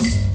Hey,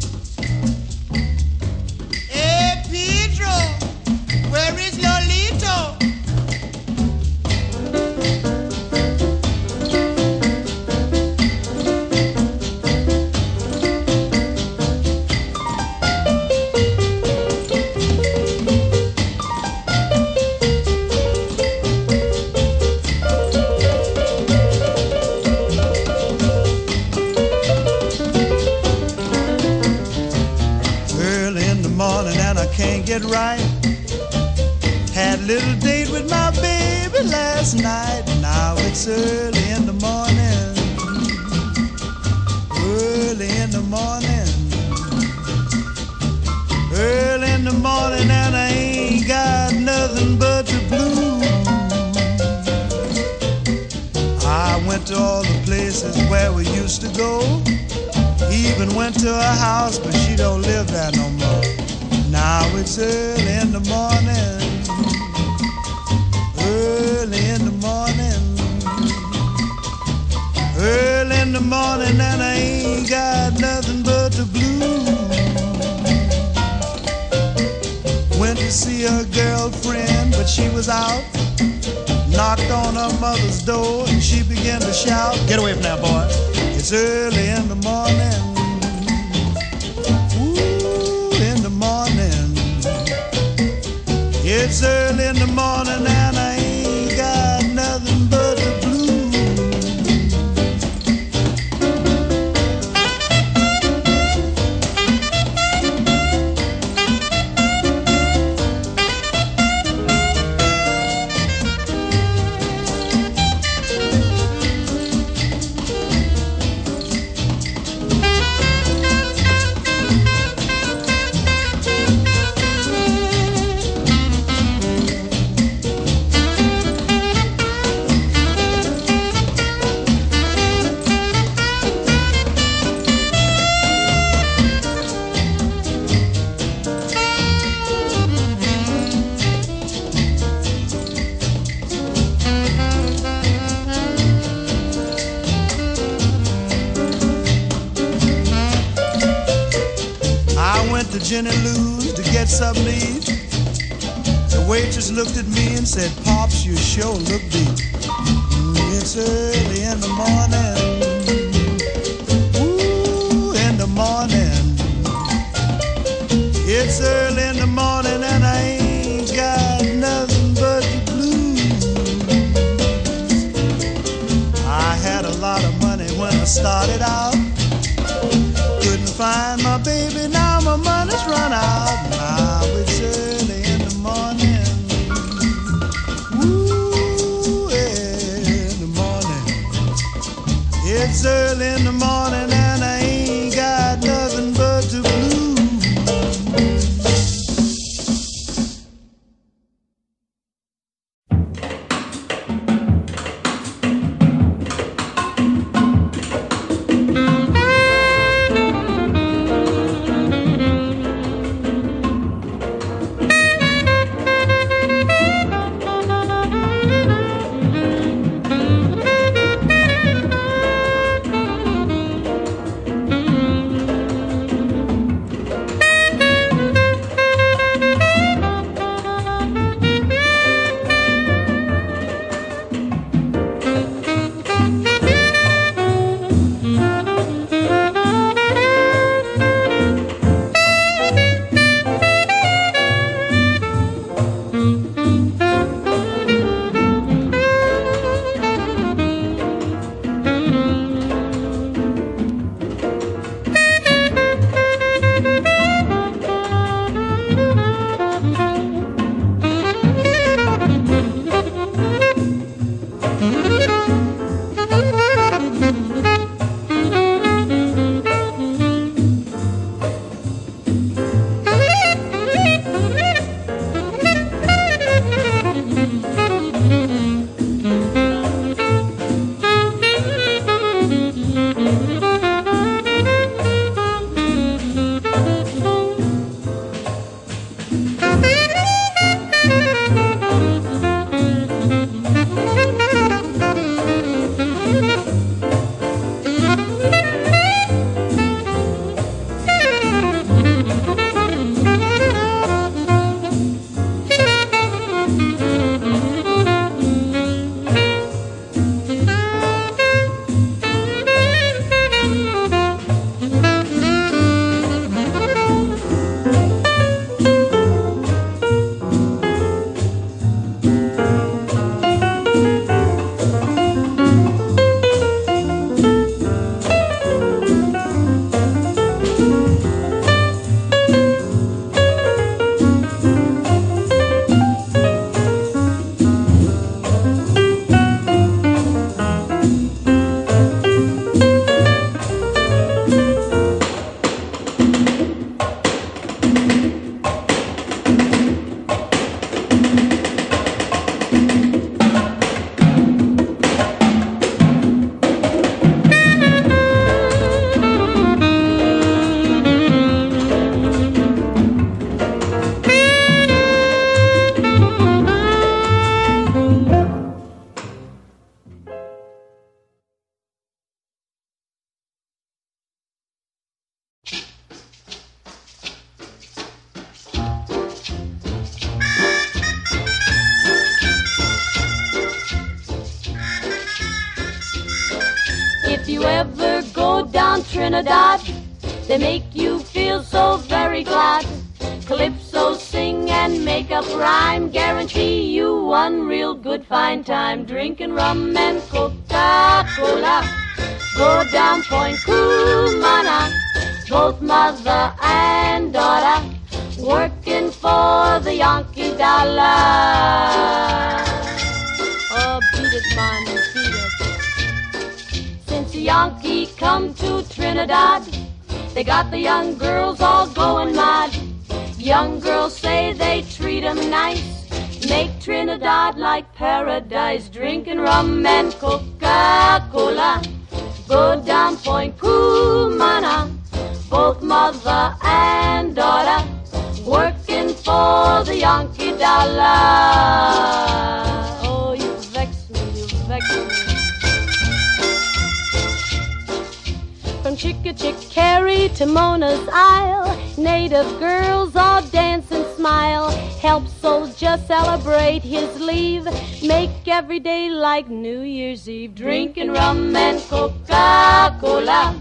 To Mona's Isle, native girls all dance and smile. Help soldier celebrate his leave. Make every day like New Year's Eve. Drinking rum and Coca-Cola.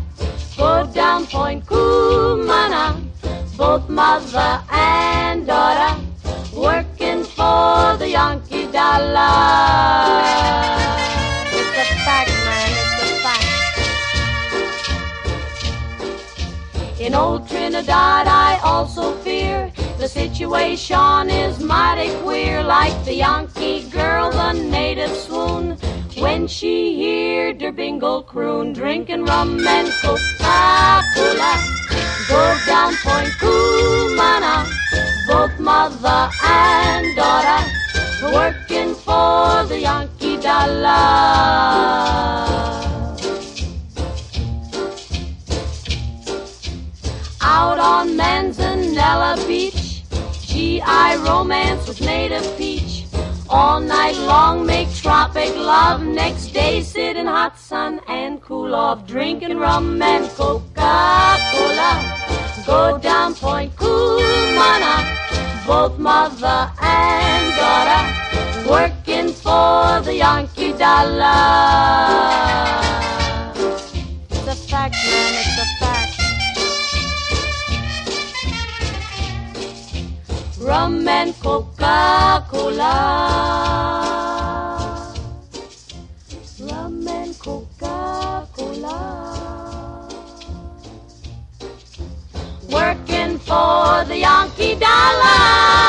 Go down Point Cumana. Both mother and daughter. Working for the Yankee dollar. It's a fact, In old Trinidad, I also fear the situation is mighty queer. Like the Yankee girl, the native swoon when she heard her bingle croon, drinking rum and Coca-Cola. Go down Point Cumana, both mother and daughter, working for the Yankee dollar. Out on Manzanella Beach, GI romance with native peach. All night long make tropic love. Next day sit in hot sun and cool off, drinking rum and Coca-Cola. Go down Point Cumana, both mother and daughter, working for the Yankee dollar. A fact, man, rum and Coca-Cola. Rum and Coca-Cola. Working for the Yankee dollar.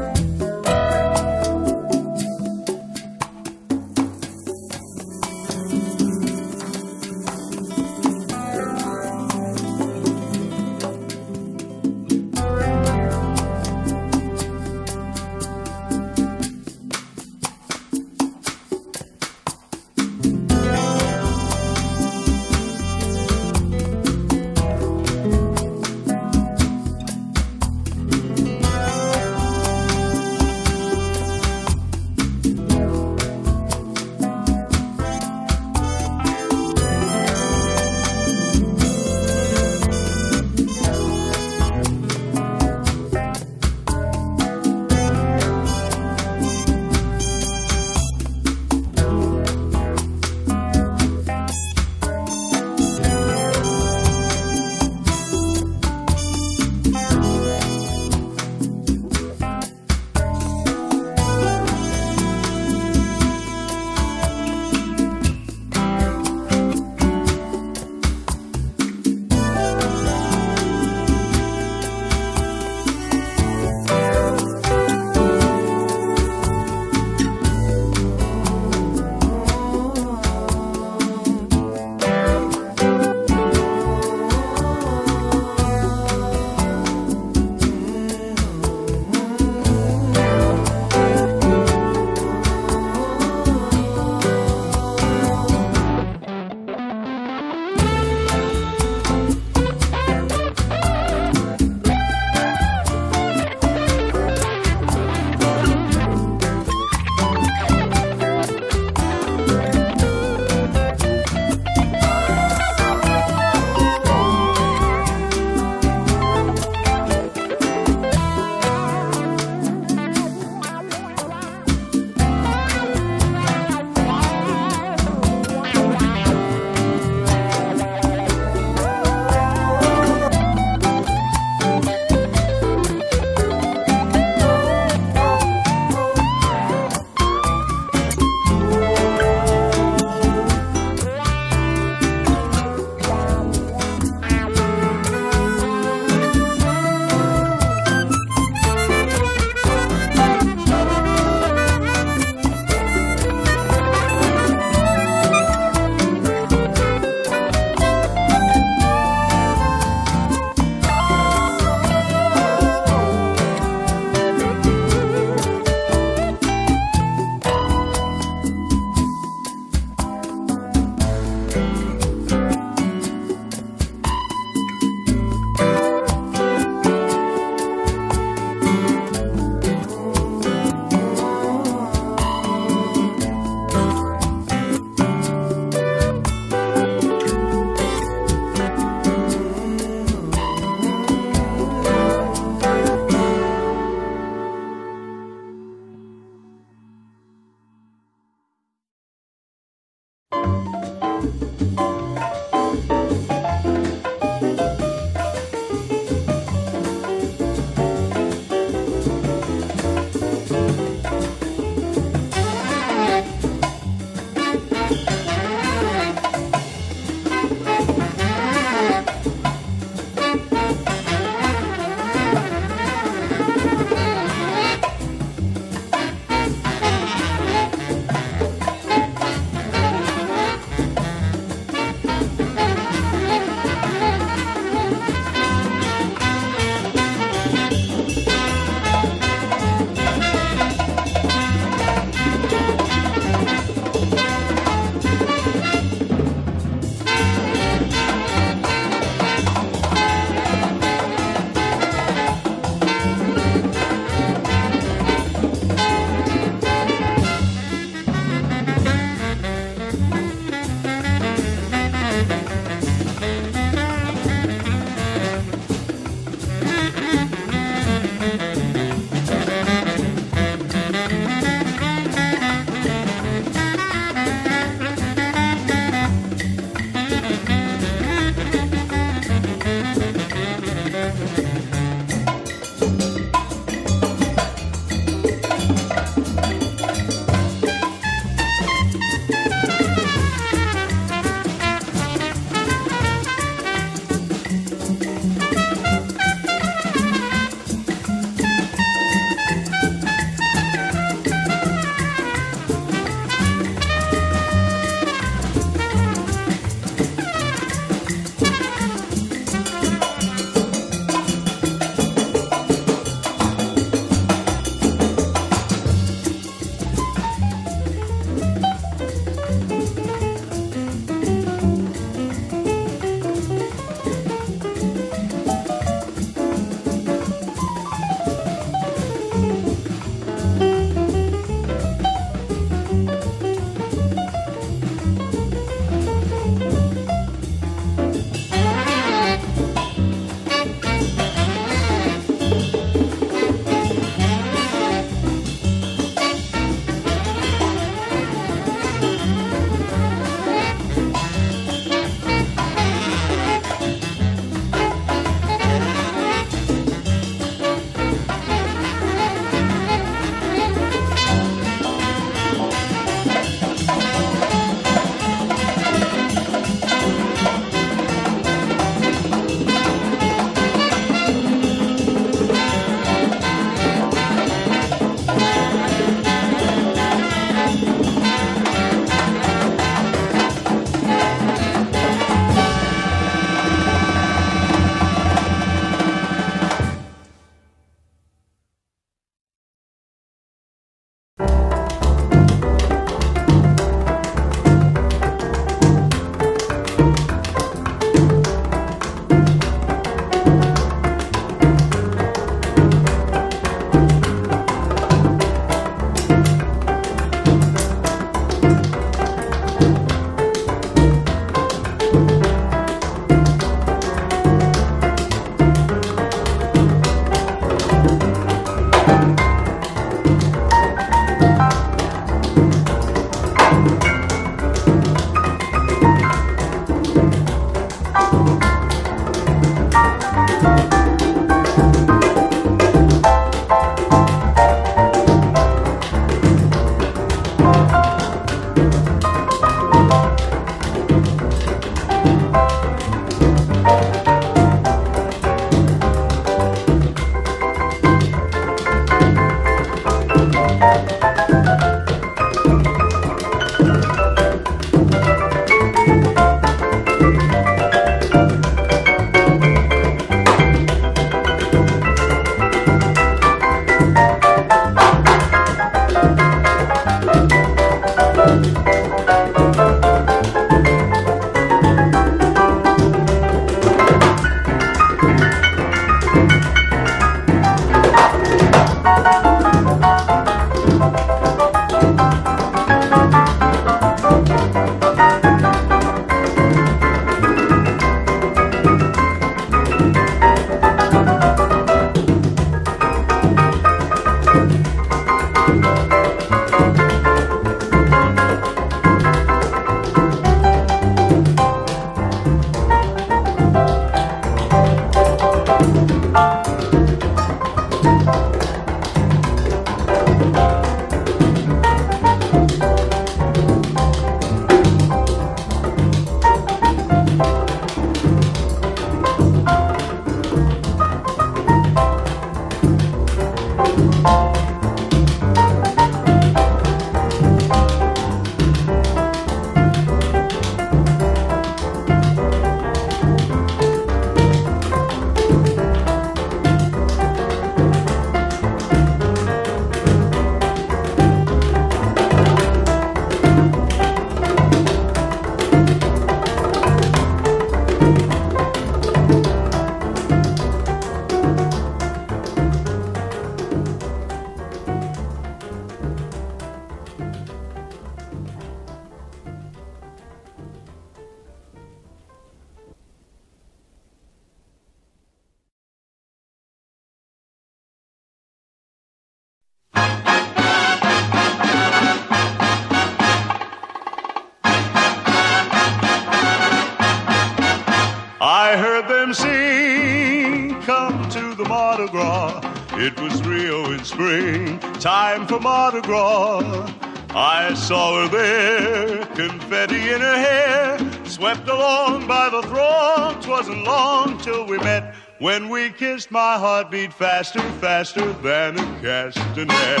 My heart beat faster, faster than a castanet.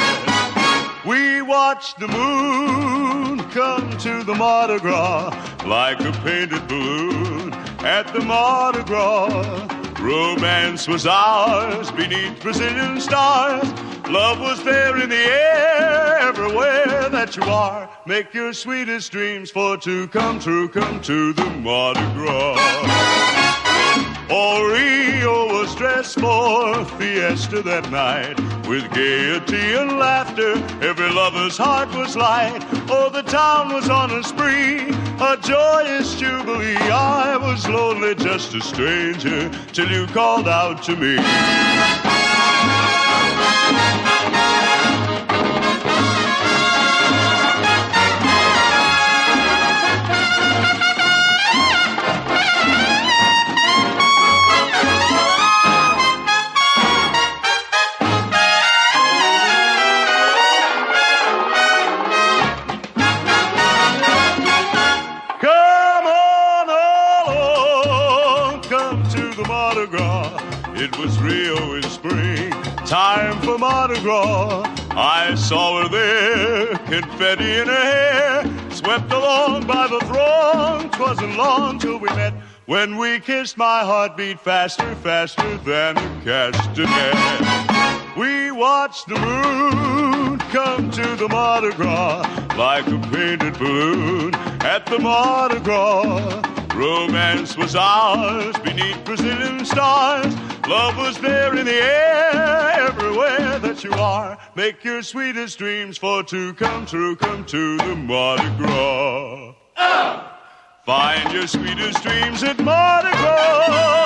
We watched the moon come to the Mardi Gras like a painted balloon at the Mardi Gras. Romance was ours beneath Brazilian stars. Love was there in the air everywhere that you are. Make your sweetest dreams for to come true, come to the Mardi Gras. Rio was dressed for fiesta that night with gaiety and laughter. Every lover's heart was light. Oh, the town was on a spree, a joyous jubilee. I was lonely, just a stranger, till you called out to me. Was Rio in spring, time for Mardi Gras. I saw her there, confetti in her hair, swept along by the throng. Twasn't long till we met. When we kissed, my heart beat faster, faster than a castanet. We watched the moon come to the Mardi Gras like a painted balloon at the Mardi Gras. Romance was ours beneath Brazilian stars. Love was there in the air everywhere that you are. Make your sweetest dreams for to come true. Come to the Mardi Gras. Find your sweetest dreams at Mardi Gras.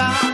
Destreza,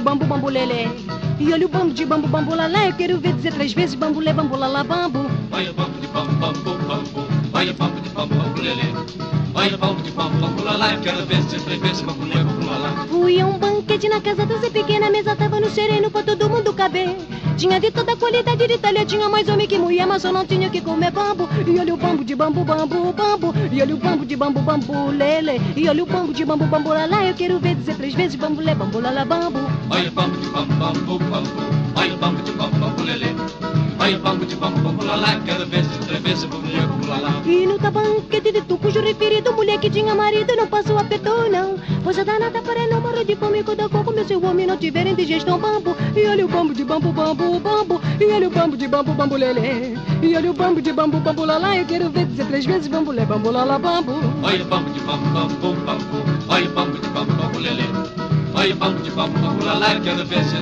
de bambu, bambu. E olha o bambu de bambu, bambu lalé. Eu quero ver dizer três vezes bambu lé, bambu lalá, bambu. Olha o bambu de bambu, bambu, bambu. Olha o bambu de bambu, bambu. Olha o bambu de bambu, bambu lalá. Eu quero ver dizer três vezes bambu lé, bambu lalá. Fui a um banquete na casa do Zé Pequena. A mesa tava no sereno pra todo mundo caber. Tinha de toda qualidade de talha, tinha mais homem que mulher, mas eu não tinha que comer bambu. E olha o bambu de bambu, bambu, bambu. E olha o bambu de bambu, bambu, lele. E olha o bambu de bambu, bambu, lalá. Eu quero ver dizer três vezes bambu, lé, bambu, lalá, bambu. Olha o bambu de bambu, bambu, bambu. Olha o bambu de bambu, bambu, lele. Vai o bambu de bambu, bambu lá lá, quero ver se três vezes bambu de bambu lá lá. E no tabanquete de tu, cujo referido, mulher que tinha marido, não passou apertou não. Pois a danada para não morrer de fome, quando eu como, se o homem não tiver indigestão, bambu. E olha o bambu de bambu, bambu, bambu. E olha o bambu de bambu, bambu, lelê. E olha o bambu de bambu, bambu, lá lá, eu quero ver dizer três vezes bambu, lê, bambu, lá lá, bambu. Vai o bambu de bambu, bambu, bambu. Vai o bambu de bambu, bambu, lelê. De lá vezes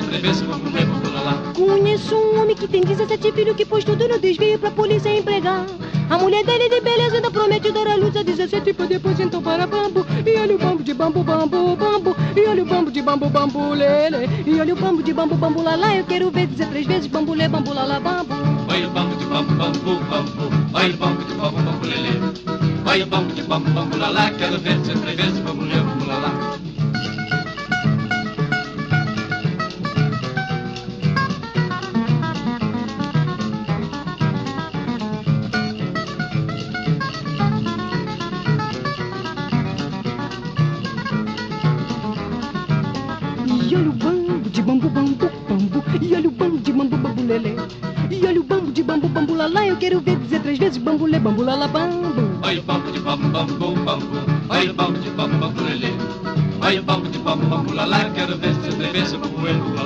lá. Conheço um homem que tem 17 filhos que pôs tudo no desvio pra polícia empregar. A mulher dele de beleza ainda promete dar a luz a 17 pra depois então para bambu. E olha o bambu de bambu, bambu, bambu. E olha o bambu de bambu, bambu, lele. E olha o bambu de bambu, bambu, lá lá. Eu quero ver dizer três vezes bambu, lê, bambu, lá lá, bambu. Vai o bambu de bambu, bambu, bambu. Vai o bambu de bambu, bambu, lelê. Vai o bambu de bambu, bambu lá lá, quero ver se três vezes bambu, lê, bambu lá quero ver dizer três vezes bambu, lê, bambu. Vai o bambu de bambu, bambu, bambu. Vai o bambu de bambu, bambu, lelê. Vai o bambu de bambu, bambu, lá, quero ver se três vezes bambu, bambu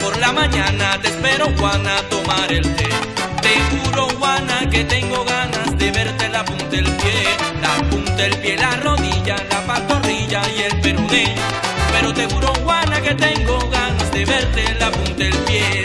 Por la mañana te espero Juana tomar el té. Te juro Juana que tengo ganas de verte la punta del pie, la punta del pie, la rodilla, la pantorrilla y el peroné. Pero te juro Juana que tengo ganas de verte la punta del pie.